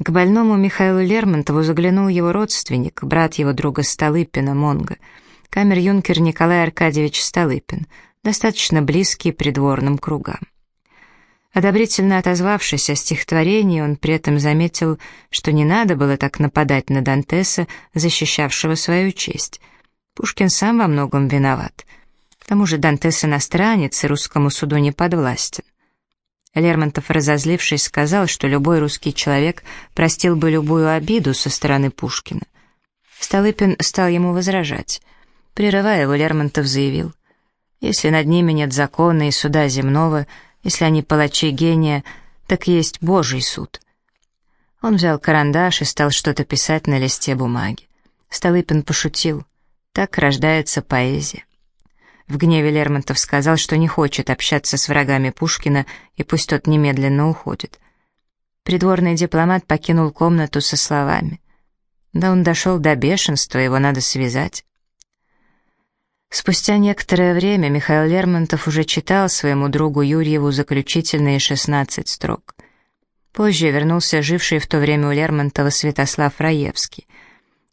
К больному Михаилу Лермонтову заглянул его родственник, брат его друга Столыпина, Монго, камер-юнкер Николай Аркадьевич Столыпин, достаточно близкий придворным кругам. Одобрительно отозвавшись о стихотворении, он при этом заметил, что не надо было так нападать на Дантеса, защищавшего свою честь. Пушкин сам во многом виноват. К тому же Дантес иностранец и русскому суду не подвластен. Лермонтов, разозлившись, сказал, что любой русский человек простил бы любую обиду со стороны Пушкина. Столыпин стал ему возражать. Прерывая его, Лермонтов заявил, «Если над ними нет закона и суда земного, — если они палачи гения, так есть Божий суд. Он взял карандаш и стал что-то писать на листе бумаги. Столыпин пошутил. Так рождается поэзия. В гневе Лермонтов сказал, что не хочет общаться с врагами Пушкина, и пусть тот немедленно уходит. Придворный дипломат покинул комнату со словами. «Да он дошел до бешенства, его надо связать». Спустя некоторое время Михаил Лермонтов уже читал своему другу Юрьеву заключительные 16 строк. Позже вернулся живший в то время у Лермонтова Святослав Раевский.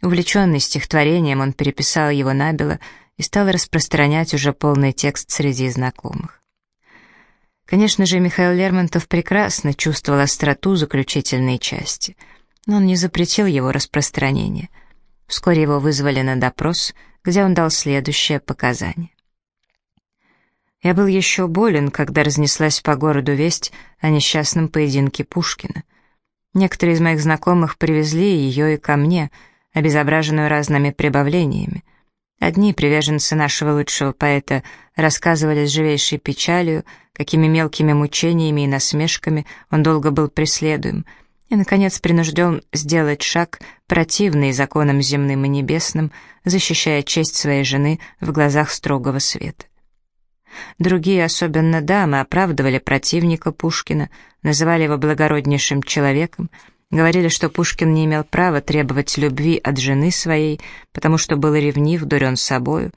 Увлеченный стихотворением, он переписал его набело и стал распространять уже полный текст среди знакомых. Конечно же, Михаил Лермонтов прекрасно чувствовал остроту заключительной части, но он не запретил его распространение. Вскоре его вызвали на допрос — где он дал следующее показание. Я был еще болен, когда разнеслась по городу весть о несчастном поединке Пушкина. Некоторые из моих знакомых привезли ее и ко мне, обезображенную разными прибавлениями. Одни приверженцы нашего лучшего поэта рассказывали с живейшей печалью, какими мелкими мучениями и насмешками он долго был преследуем — и, наконец, принужден сделать шаг, противный законам земным и небесным, защищая честь своей жены в глазах строгого света. Другие, особенно дамы, оправдывали противника Пушкина, называли его благороднейшим человеком, говорили, что Пушкин не имел права требовать любви от жены своей, потому что был ревнив, дурен собою.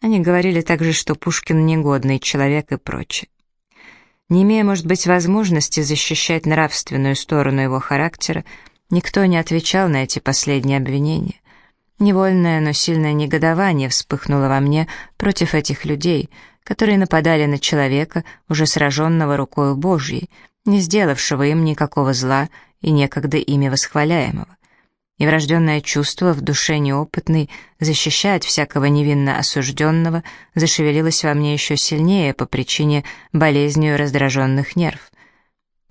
Они говорили также, что Пушкин негодный человек и прочее. Не имея, может быть, возможности защищать нравственную сторону его характера, никто не отвечал на эти последние обвинения. Невольное, но сильное негодование вспыхнуло во мне против этих людей, которые нападали на человека, уже сраженного рукою Божьей, не сделавшего им никакого зла и некогда ими восхваляемого и врожденное чувство в душе неопытной защищать всякого невинно осужденного зашевелилось во мне еще сильнее по причине болезнью раздраженных нерв.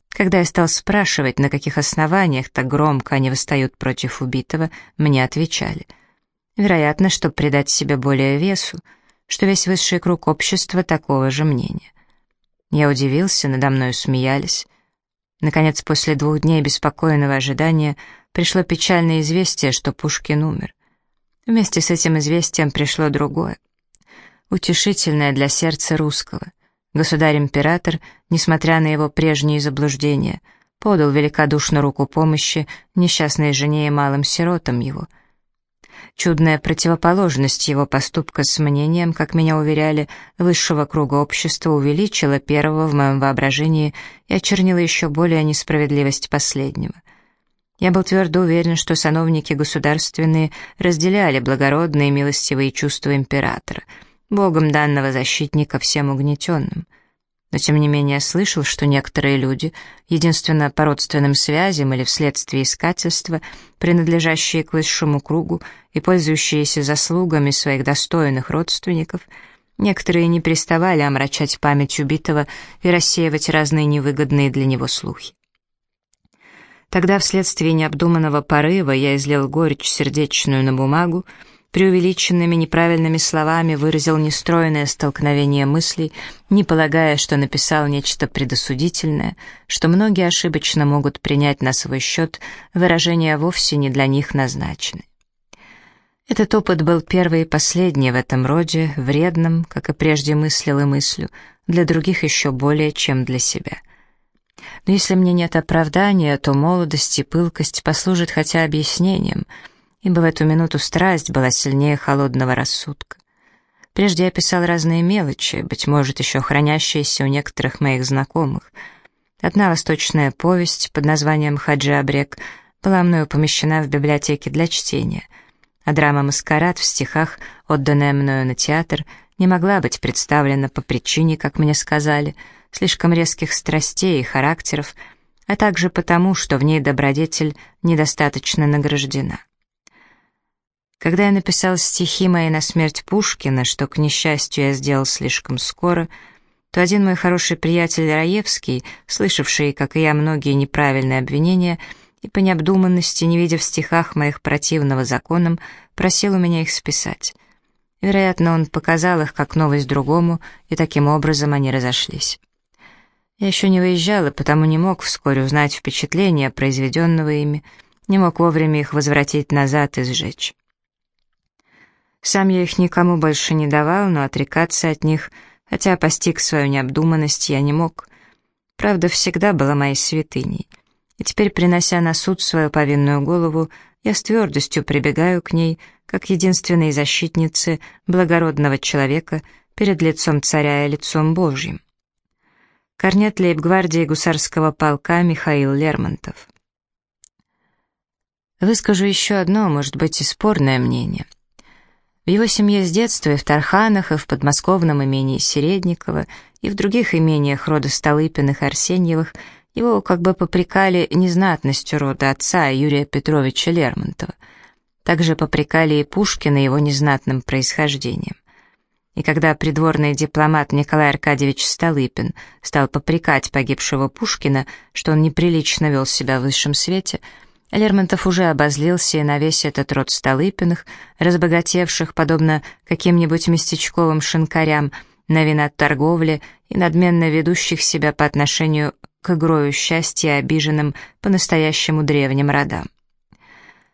Когда я стал спрашивать, на каких основаниях так громко они восстают против убитого, мне отвечали. Вероятно, чтобы придать себе более весу, что весь высший круг общества такого же мнения. Я удивился, надо мною смеялись. Наконец, после двух дней беспокойного ожидания, пришло печальное известие, что Пушкин умер. Вместе с этим известием пришло другое. Утешительное для сердца русского. Государь-император, несмотря на его прежние заблуждения, подал великодушно руку помощи несчастной жене и малым сиротам его. Чудная противоположность его поступка с мнением, как меня уверяли, высшего круга общества увеличила первого в моем воображении и очернила еще более несправедливость последнего. Я был твердо уверен, что сановники государственные разделяли благородные милостивые чувства императора, богом данного защитника всем угнетенным. Но тем не менее слышал, что некоторые люди, единственно по родственным связям или вследствие искательства, принадлежащие к высшему кругу и пользующиеся заслугами своих достойных родственников, некоторые не переставали омрачать память убитого и рассеивать разные невыгодные для него слухи. Тогда вследствие необдуманного порыва я излил горечь сердечную на бумагу, преувеличенными неправильными словами выразил нестроенное столкновение мыслей, не полагая, что написал нечто предосудительное, что многие ошибочно могут принять на свой счет выражения вовсе не для них назначены. Этот опыт был первый и последний в этом роде, вредным, как и прежде мыслил и мыслю, для других еще более, чем для себя. Но если мне нет оправдания, то молодость и пылкость послужат хотя объяснением, ибо в эту минуту страсть была сильнее холодного рассудка. Прежде я писал разные мелочи, быть может, еще хранящиеся у некоторых моих знакомых. Одна восточная повесть под названием «Хаджи Абрек» была мною помещена в библиотеке для чтения, а драма «Маскарад» в стихах, отданная мною на театр, не могла быть представлена по причине, как мне сказали, слишком резких страстей и характеров, а также потому, что в ней добродетель недостаточно награждена. Когда я написал стихи мои на смерть Пушкина, что, к несчастью, я сделал слишком скоро, то один мой хороший приятель Раевский, слышавший, как и я, многие неправильные обвинения, и по необдуманности, не видя в стихах моих противного законам, просил у меня их списать. Вероятно, он показал их как новость другому, и таким образом они разошлись. Я еще не выезжал, и потому не мог вскоре узнать впечатления, произведенного ими, не мог вовремя их возвратить назад и сжечь. Сам я их никому больше не давал, но отрекаться от них, хотя постиг свою необдуманность, я не мог. Правда всегда была моей святыней. И теперь, принося на суд свою повинную голову, я с твердостью прибегаю к ней, как единственной защитнице благородного человека перед лицом царя и лицом Божьим. Корнет лейб-гвардии гусарского полка Михаил Лермонтов. Выскажу еще одно, может быть, и спорное мнение. В его семье с детства и в Тарханах, и в подмосковном имении Середникова, и в других имениях рода Столыпиных и Арсеньевых его как бы попрекали незнатностью рода отца Юрия Петровича Лермонтова. Также попрекали и Пушкина его незнатным происхождением. И когда придворный дипломат Николай Аркадьевич Столыпин стал попрекать погибшего Пушкина, что он неприлично вел себя в высшем свете, Лермонтов уже обозлился и на весь этот род Столыпиных, разбогатевших, подобно каким-нибудь местечковым шинкарям, на виноторговле и надменно ведущих себя по отношению к игрою счастья обиженным по-настоящему древним родам.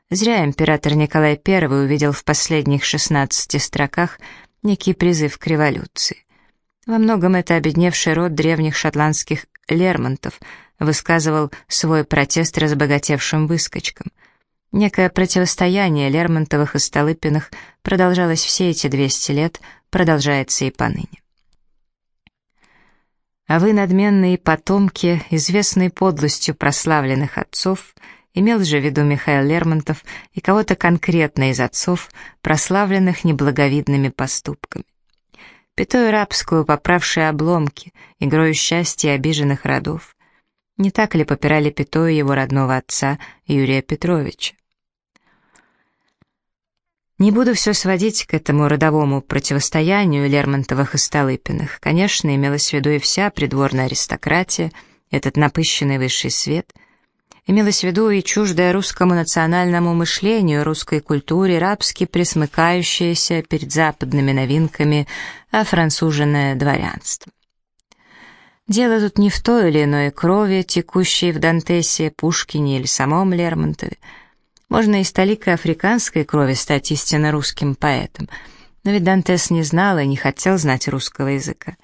Зря император Николай I увидел в последних 16 строках некий призыв к революции. Во многом это обедневший род древних шотландских Лермонтов высказывал свой протест разбогатевшим выскочкам. Некое противостояние Лермонтовых и Столыпиных продолжалось все эти 200 лет, продолжается и поныне. А вы, надменные потомки, известные подлостью прославленных отцов, имел же в виду Михаил Лермонтов и кого-то конкретно из отцов, прославленных неблаговидными поступками. Пятою рабскую, поправшие обломки, игрою счастья обиженных родов. Не так ли попирали Пятою его родного отца Юрия Петровича? Не буду все сводить к этому родовому противостоянию Лермонтовых и Столыпиных. Конечно, имелась в виду и вся придворная аристократия, этот напыщенный высший свет — Имелось в виду и чуждое русскому национальному мышлению, русской культуре, рабски присмыкающееся перед западными новинками, а француженное дворянство. Дело тут не в той или иной крови, текущей в Дантесе, Пушкине или самом Лермонтове. Можно и с толикой африканской крови стать истинно русским поэтом, но ведь Дантес не знал и не хотел знать русского языка,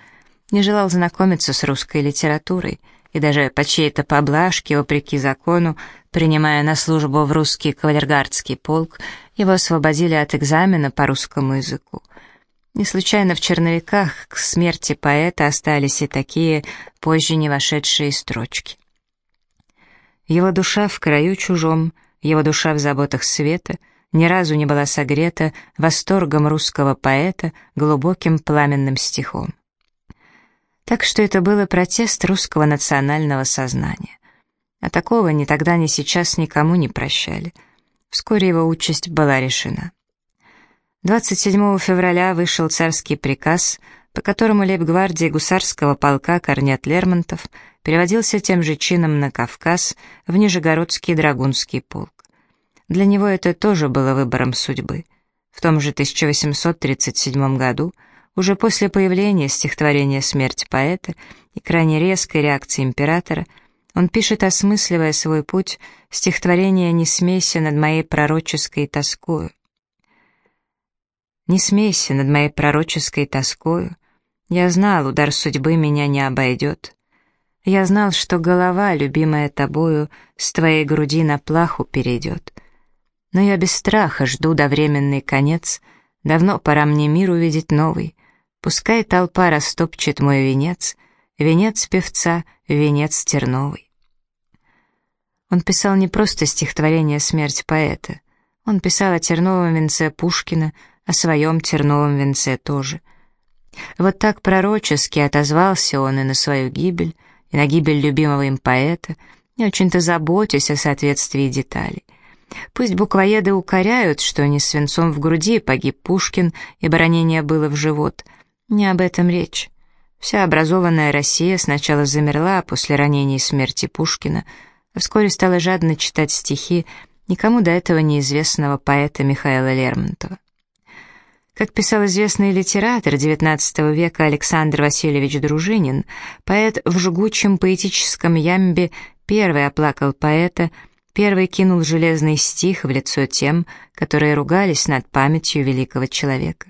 не желал знакомиться с русской литературой — и даже по чьей-то поблажке, вопреки закону, принимая на службу в русский кавалергардский полк, его освободили от экзамена по русскому языку. Не случайно в черновиках к смерти поэта остались и такие, позже не вошедшие строчки. Его душа в краю чужом, его душа в заботах света ни разу не была согрета восторгом русского поэта глубоким пламенным стихом. Так что это был и протест русского национального сознания. А такого ни тогда, ни сейчас никому не прощали. Вскоре его участь была решена. 27 февраля вышел царский приказ, по которому лейб-гвардии гусарского полка Корнет Лермонтов переводился тем же чином на Кавказ в Нижегородский драгунский полк. Для него это тоже было выбором судьбы. В том же 1837 году уже после появления стихотворения «Смерть поэта» и крайне резкой реакции императора, он пишет, осмысливая свой путь, стихотворение «Не смейся над моей пророческой тоскою». «Не смейся над моей пророческой тоскою, я знал, удар судьбы меня не обойдет. Я знал, что голова, любимая тобою, с твоей груди на плаху перейдет. Но я без страха жду до временный конец, давно пора мне мир увидеть новый, Пускай толпа растопчет мой венец, венец певца, венец терновый. Он писал не просто стихотворение «Смерть поэта». Он писал о терновом венце Пушкина, о своем терновом венце тоже. Вот так пророчески отозвался он и на свою гибель, и на гибель любимого им поэта, не очень-то заботясь о соответствии деталей. Пусть буквоеды укоряют, что не свинцом в груди погиб Пушкин, и ранение было в живот. Не об этом речь. Вся образованная Россия сначала замерла после ранения и смерти Пушкина, а вскоре стала жадно читать стихи никому до этого неизвестного поэта Михаила Лермонтова. Как писал известный литератор XIX века Александр Васильевич Дружинин, поэт в жгучем поэтическом ямбе первый оплакал поэта, первый кинул железный стих в лицо тем, которые ругались над памятью великого человека.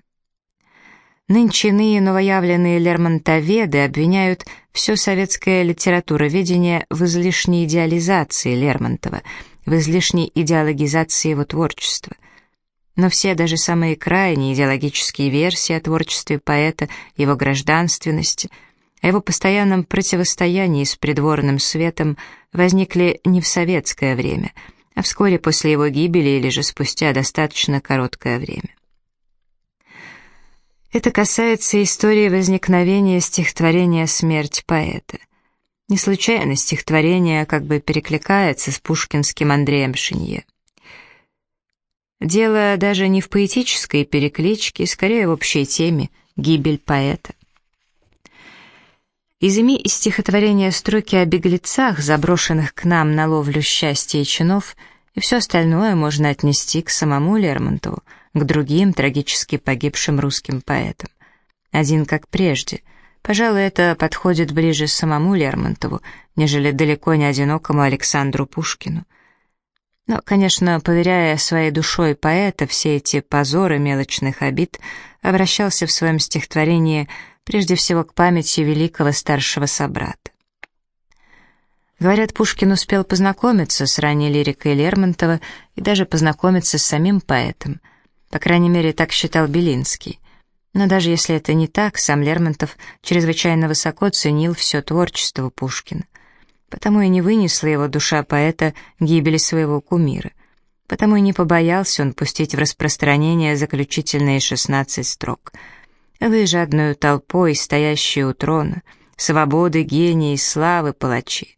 Нынче новоявленные лермонтоведы обвиняют все советское литературоведение в излишней идеализации Лермонтова, в излишней идеологизации его творчества. Но все, даже самые крайние идеологические версии о творчестве поэта, его гражданственности, о его постоянном противостоянии с придворным светом возникли не в советское время, а вскоре после его гибели или же спустя достаточно короткое время. Это касается истории возникновения стихотворения «Смерть поэта». Не случайно стихотворение как бы перекликается с пушкинским Андреем Шинье. Дело даже не в поэтической перекличке, скорее в общей теме «Гибель поэта». Изыми из стихотворения строки о беглецах, заброшенных к нам на ловлю счастья и чинов, и все остальное можно отнести к самому Лермонтову, к другим трагически погибшим русским поэтам. Один как прежде. Пожалуй, это подходит ближе самому Лермонтову, нежели далеко не одинокому Александру Пушкину. Но, конечно, поверяя своей душой поэта все эти позоры мелочных обид, обращался в своем стихотворении прежде всего к памяти великого старшего собрата. Говорят, Пушкин успел познакомиться с ранней лирикой Лермонтова и даже познакомиться с самим поэтом — по крайней мере, так считал Белинский. Но даже если это не так, сам Лермонтов чрезвычайно высоко ценил все творчество Пушкина. Потому и не вынесла его душа поэта гибели своего кумира. Потому и не побоялся он пустить в распространение заключительные шестнадцать строк. «Вы жадную толпой, стоящие у трона, свободы, гении, славы, палачи.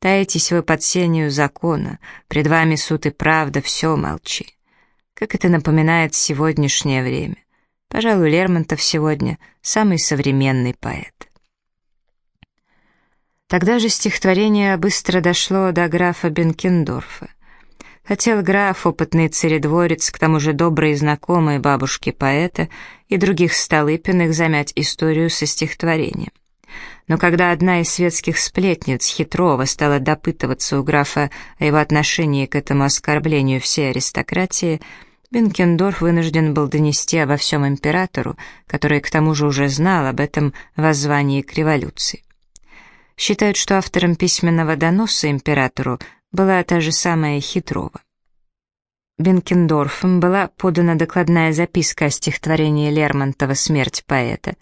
Таетесь вы под сенью закона, пред вами суд и правда, все молчи. Как это напоминает сегодняшнее время. Пожалуй, Лермонтов сегодня самый современный поэт. Тогда же стихотворение быстро дошло до графа Бенкендорфа. Хотел граф, опытный царедворец, к тому же добрый и знакомый бабушки поэта и других Столыпиных замять историю со стихотворением. Но когда одна из светских сплетниц Хитрова стала допытываться у графа о его отношении к этому оскорблению всей аристократии, Бенкендорф вынужден был донести обо всем императору, который к тому же уже знал об этом воззвании к революции. Считают, что автором письменного доноса императору была та же самая Хитрова. Бенкендорфом была подана докладная записка о стихотворении Лермонтова «Смерть поэта».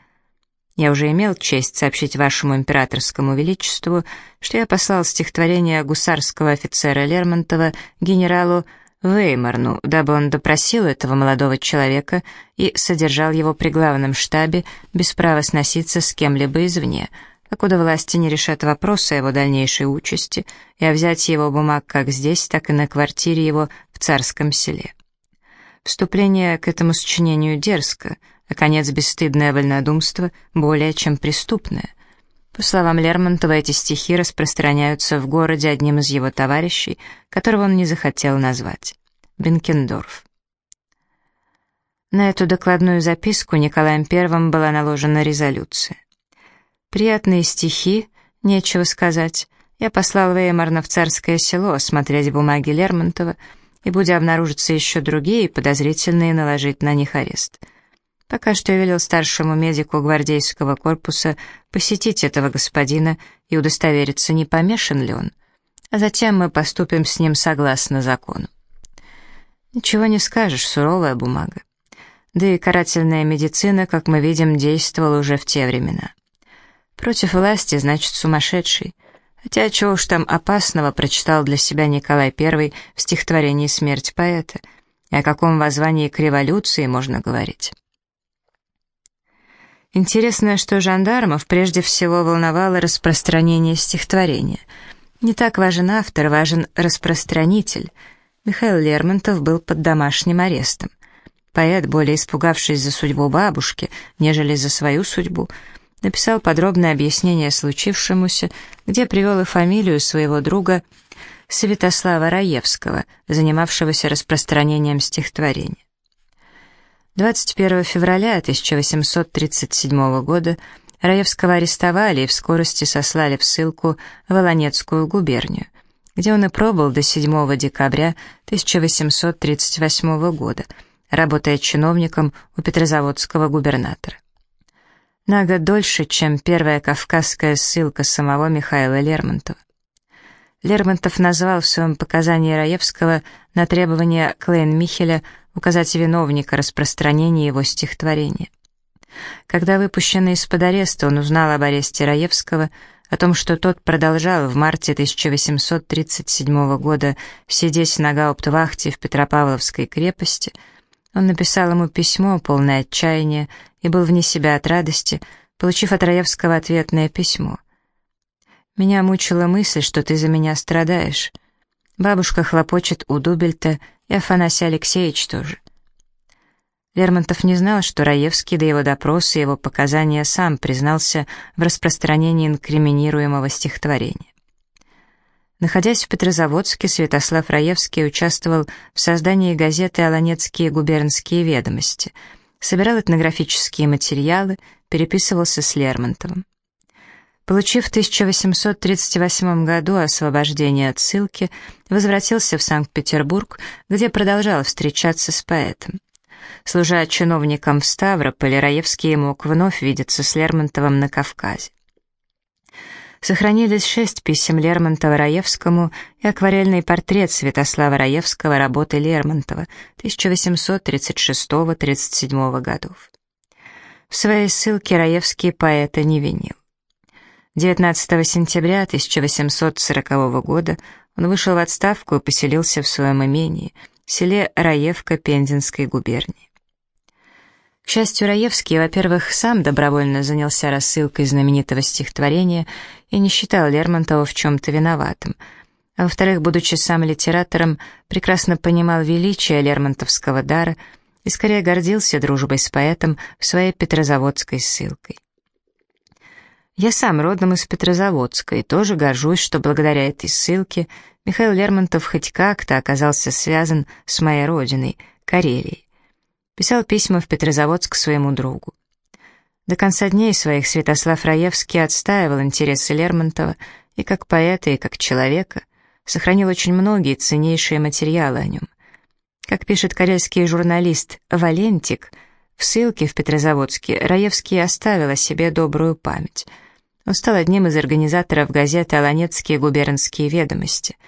Я уже имел честь сообщить вашему императорскому величеству, что я послал стихотворение гусарского офицера Лермонтова генералу Веймарну, дабы он допросил этого молодого человека и содержал его при главном штабе без права сноситься с кем-либо извне, покуда власти не решат вопрос о его дальнейшей участи и о взятии его бумаг как здесь, так и на квартире его в царском селе. Вступление к этому сочинению дерзко, а конец бесстыдное вольнодумство более чем преступное. По словам Лермонтова, эти стихи распространяются в городе одним из его товарищей, которого он не захотел назвать — Бенкендорф. На эту докладную записку Николаем I была наложена резолюция. Приятные стихи, нечего сказать. Я послал Веймарна в царское село осмотреть бумаги Лермонтова и, будя обнаружиться еще другие, подозрительные, наложить на них арест — Пока что я велел старшему медику гвардейского корпуса посетить этого господина и удостовериться, не помешан ли он. А затем мы поступим с ним согласно закону. Ничего не скажешь, суровая бумага. Да и карательная медицина, как мы видим, действовала уже в те времена. Против власти, значит, сумасшедший. Хотя чего уж там опасного прочитал для себя Николай I в стихотворении «Смерть поэта», и о каком воззвании к революции можно говорить. Интересно, что жандармов прежде всего волновало распространение стихотворения. Не так важен автор, важен распространитель. Михаил Лермонтов был под домашним арестом. Поэт, более испугавшись за судьбу бабушки, нежели за свою судьбу, написал подробное объяснение случившемуся, где привел и фамилию своего друга Святослава Раевского, занимавшегося распространением стихотворений. 21 февраля 1837 года Раевского арестовали и в скорости сослали в ссылку в Волонецкую губернию, где он и пробыл до 7 декабря 1838 года, работая чиновником у Петрозаводского губернатора. Год дольше, чем первая кавказская ссылка самого Михаила Лермонтова. Лермонтов назвал в своем показании Раевского на требование Клейн-Михеля указать виновника распространения его стихотворения. Когда выпущенный из-под ареста он узнал об аресте Раевского, о том, что тот продолжал в марте 1837 года сидеть на гауптвахте в Петропавловской крепости, он написал ему письмо, полное отчаяния, и был вне себя от радости, получив от Раевского ответное письмо — меня мучила мысль, что ты за меня страдаешь. Бабушка хлопочет у Дубельта, и Афанасий Алексеевич тоже. Лермонтов не знал, что Раевский до его допроса и его показания сам признался в распространении инкриминируемого стихотворения. Находясь в Петрозаводске, Святослав Раевский участвовал в создании газеты «Аланецкие губернские ведомости», собирал этнографические материалы, переписывался с Лермонтовым. Получив в 1838 году освобождение от ссылки, возвратился в Санкт-Петербург, где продолжал встречаться с поэтом. Служа чиновником в Ставрополе, Раевский мог вновь видеться с Лермонтовым на Кавказе. Сохранились шесть писем Лермонтова Раевскому и акварельный портрет Святослава Раевского работы Лермонтова 1836-37 годов. В своей ссылке Раевский поэта не винил. 19 сентября 1840 года он вышел в отставку и поселился в своем имении, в селе Раевка Пензенской губернии. К счастью, Раевский, во-первых, сам добровольно занялся рассылкой знаменитого стихотворения и не считал Лермонтова в чем-то виноватым, а во-вторых, будучи сам литератором, прекрасно понимал величие лермонтовского дара и скорее гордился дружбой с поэтом в своей петрозаводской ссылкой. Я сам родом из Петрозаводска и тоже горжусь, что благодаря этой ссылке Михаил Лермонтов хоть как-то оказался связан с моей родиной, Карелией. Писал письма в Петрозаводск своему другу. До конца дней своих Святослав Раевский отстаивал интересы Лермонтова и как поэта, и как человека, сохранил очень многие ценнейшие материалы о нем. Как пишет карельский журналист Валентик, в ссылке в Петрозаводске Раевский оставил о себе добрую память — он стал одним из организаторов газеты «Аланецкие губернские ведомости».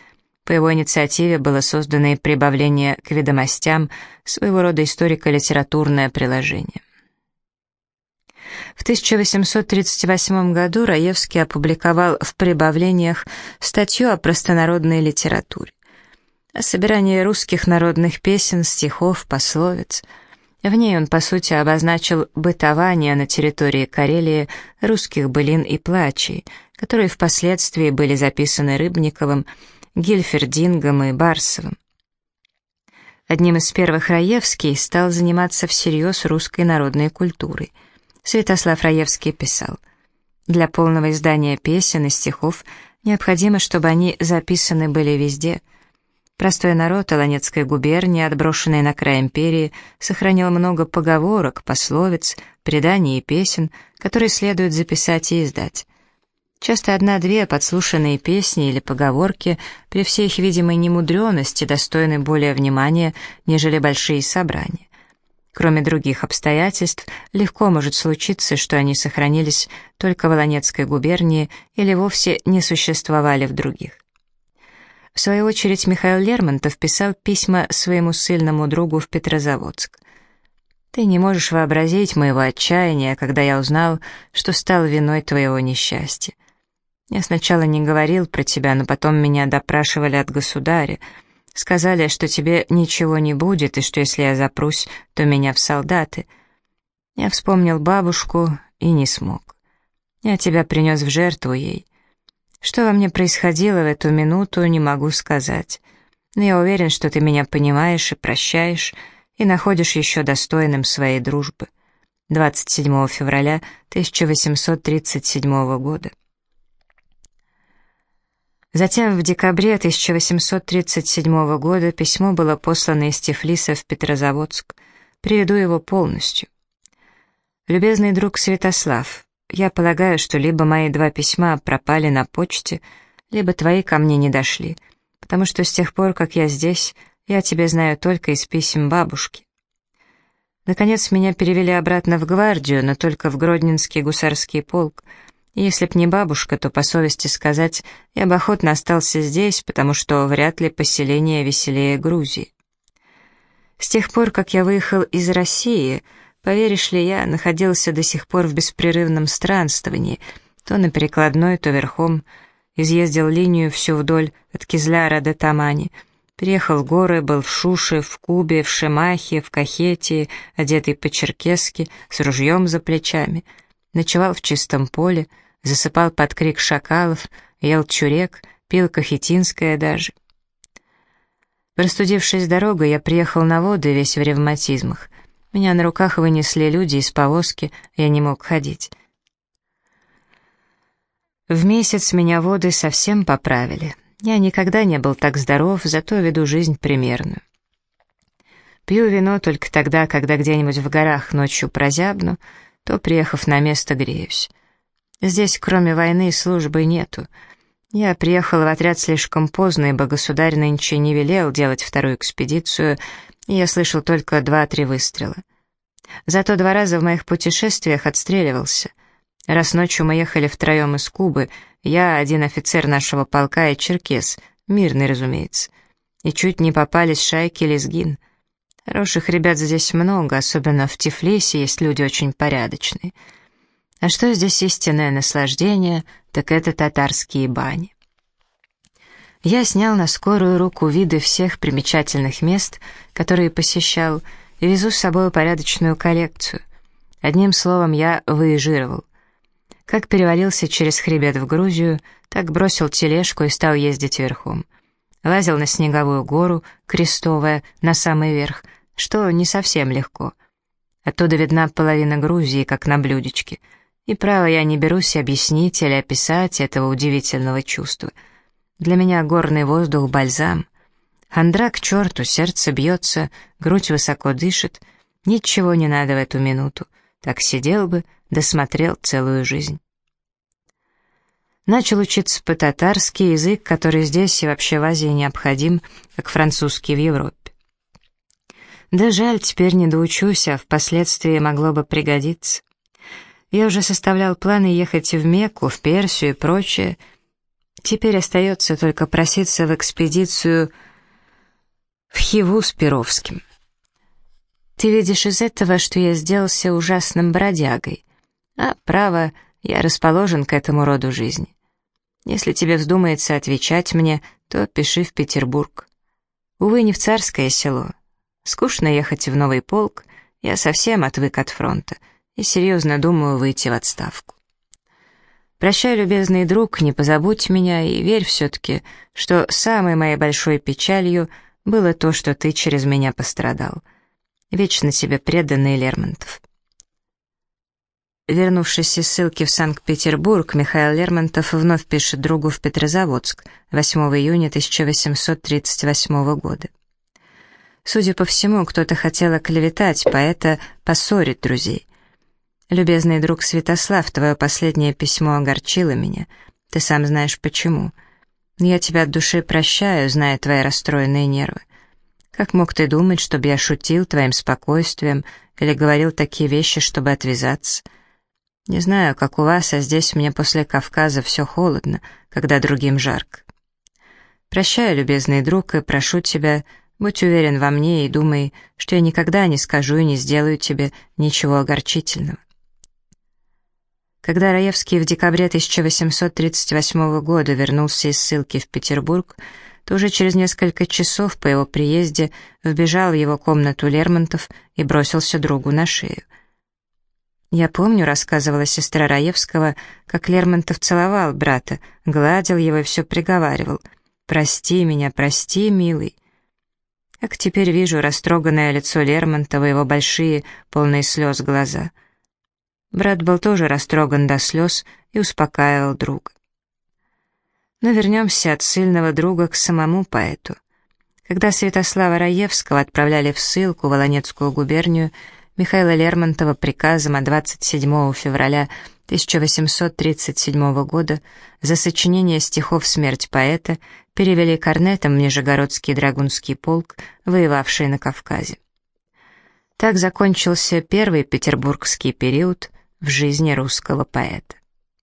По его инициативе было создано и прибавление к ведомостям своего рода историко-литературное приложение. В 1838 году Раевский опубликовал в прибавлениях статью о простонародной литературе, о собирании русских народных песен, стихов, пословиц – в ней он, по сути, обозначил бытование на территории Карелии русских былин и плачей, которые впоследствии были записаны Рыбниковым, Гильфердингом и Барсовым. Одним из первых Раевский стал заниматься всерьез русской народной культурой. Святослав Раевский писал, «Для полного издания песен и стихов необходимо, чтобы они записаны были везде – Простой народ Аланецкой губернии, отброшенный на край империи, сохранил много поговорок, пословиц, преданий и песен, которые следует записать и издать. Часто одна-две подслушанные песни или поговорки при всей их видимой немудренности достойны более внимания, нежели большие собрания. Кроме других обстоятельств, легко может случиться, что они сохранились только в Волонецкой губернии или вовсе не существовали в других. В свою очередь Михаил Лермонтов писал письма своему сильному другу в Петрозаводск. «Ты не можешь вообразить моего отчаяния, когда я узнал, что стал виной твоего несчастья. Я сначала не говорил про тебя, но потом меня допрашивали от государя. Сказали, что тебе ничего не будет, и что если я запрусь, то меня в солдаты. Я вспомнил бабушку и не смог. Я тебя принес в жертву ей. Что во мне происходило в эту минуту, не могу сказать. Но я уверен, что ты меня понимаешь и прощаешь, и находишь еще достойным своей дружбы. 27 февраля 1837 года. Затем в декабре 1837 года письмо было послано из Тифлиса в Петрозаводск. Приведу его полностью. «Любезный друг Святослав, я полагаю, что либо мои два письма пропали на почте, либо твои ко мне не дошли, потому что с тех пор, как я здесь, я тебя знаю только из писем бабушки. Наконец меня перевели обратно в гвардию, но только в Гродненский гусарский полк, если б не бабушка, то, по совести сказать, я бы охотно остался здесь, потому что вряд ли поселение веселее Грузии. С тех пор, как я выехал из России, поверишь ли, я находился до сих пор в беспрерывном странствовании, то на перекладной, то верхом, изъездил линию всю вдоль от Кизляра до Тамани, приехал в горы, был в Шуше, в Кубе, в Шемахе, в Кахетии, одетый по-черкесски, с ружьем за плечами — ночевал в чистом поле, засыпал под крик шакалов, ел чурек, пил кахетинское даже. Простудившись дорогой, я приехал на воды весь в ревматизмах. Меня на руках вынесли люди из повозки, я не мог ходить. В месяц меня воды совсем поправили. Я никогда не был так здоров, зато веду жизнь примерную. Пью вино только тогда, когда где-нибудь в горах ночью прозябну, то, приехав на место, греюсь. Здесь, кроме войны, службы нету. Я приехал в отряд слишком поздно, ибо государь нынче не велел делать вторую экспедицию, и я слышал только два-три выстрела. Зато два раза в моих путешествиях отстреливался. Раз ночью мы ехали втроем из Кубы, я, один офицер нашего полка и черкес, мирный, разумеется, и чуть не попались шайки лезгин — Хороших ребят здесь много, особенно в Тифлисе есть люди очень порядочные. А что здесь истинное наслаждение, так это татарские бани. Я снял на скорую руку виды всех примечательных мест, которые посещал, и везу с собой порядочную коллекцию. Одним словом, я выезжировал. Как перевалился через хребет в Грузию, так бросил тележку и стал ездить верхом лазил на снеговую гору, крестовая, на самый верх, что не совсем легко. Оттуда видна половина Грузии, как на блюдечке. И право я не берусь объяснить или описать этого удивительного чувства. Для меня горный воздух — бальзам. Хандра к черту, сердце бьется, грудь высоко дышит. Ничего не надо в эту минуту. Так сидел бы, досмотрел целую жизнь. Начал учиться по-татарски, язык, который здесь и вообще в Азии необходим, как французский в Европе. Да жаль, теперь не доучусь, а впоследствии могло бы пригодиться. Я уже составлял планы ехать в Мекку, в Персию и прочее. Теперь остается только проситься в экспедицию в Хиву с Перовским. Ты видишь из этого, что я сделался ужасным бродягой. А, право, я расположен к этому роду жизни. Если тебе вздумается отвечать мне, то пиши в Петербург. Увы, не в царское село. Скучно ехать в новый полк, я совсем отвык от фронта и серьезно думаю выйти в отставку. Прощай, любезный друг, не позабудь меня и верь все-таки, что самой моей большой печалью было то, что ты через меня пострадал. Вечно тебе преданный Лермонтов. Вернувшись из ссылки в Санкт-Петербург, Михаил Лермонтов вновь пишет другу в Петрозаводск 8 июня 1838 года. Судя по всему, кто-то хотел оклеветать поэта, поссорить друзей. «Любезный друг Святослав, твое последнее письмо огорчило меня. Ты сам знаешь почему. Я тебя от души прощаю, зная твои расстроенные нервы. Как мог ты думать, чтобы я шутил твоим спокойствием или говорил такие вещи, чтобы отвязаться?» Не знаю, как у вас, а здесь мне после Кавказа все холодно, когда другим жарко. Прощай, любезный друг, и прошу тебя, будь уверен во мне и думай, что я никогда не скажу и не сделаю тебе ничего огорчительного. Когда Раевский в декабре 1838 года вернулся из ссылки в Петербург, то уже через несколько часов по его приезде вбежал в его комнату Лермонтов и бросился другу на шею. «Я помню», — рассказывала сестра Раевского, как Лермонтов целовал брата, гладил его и все приговаривал. «Прости меня, прости, милый». Как теперь вижу растроганное лицо Лермонтова, его большие, полные слез глаза. Брат был тоже растроган до слез и успокаивал друга. Но вернемся от сильного друга к самому поэту. Когда Святослава Раевского отправляли в ссылку в Волонецкую губернию, Михаила Лермонтова приказом от 27 февраля 1837 года за сочинение стихов «Смерть поэта» перевели корнетом в Нижегородский драгунский полк, воевавший на Кавказе. Так закончился первый петербургский период в жизни русского поэта.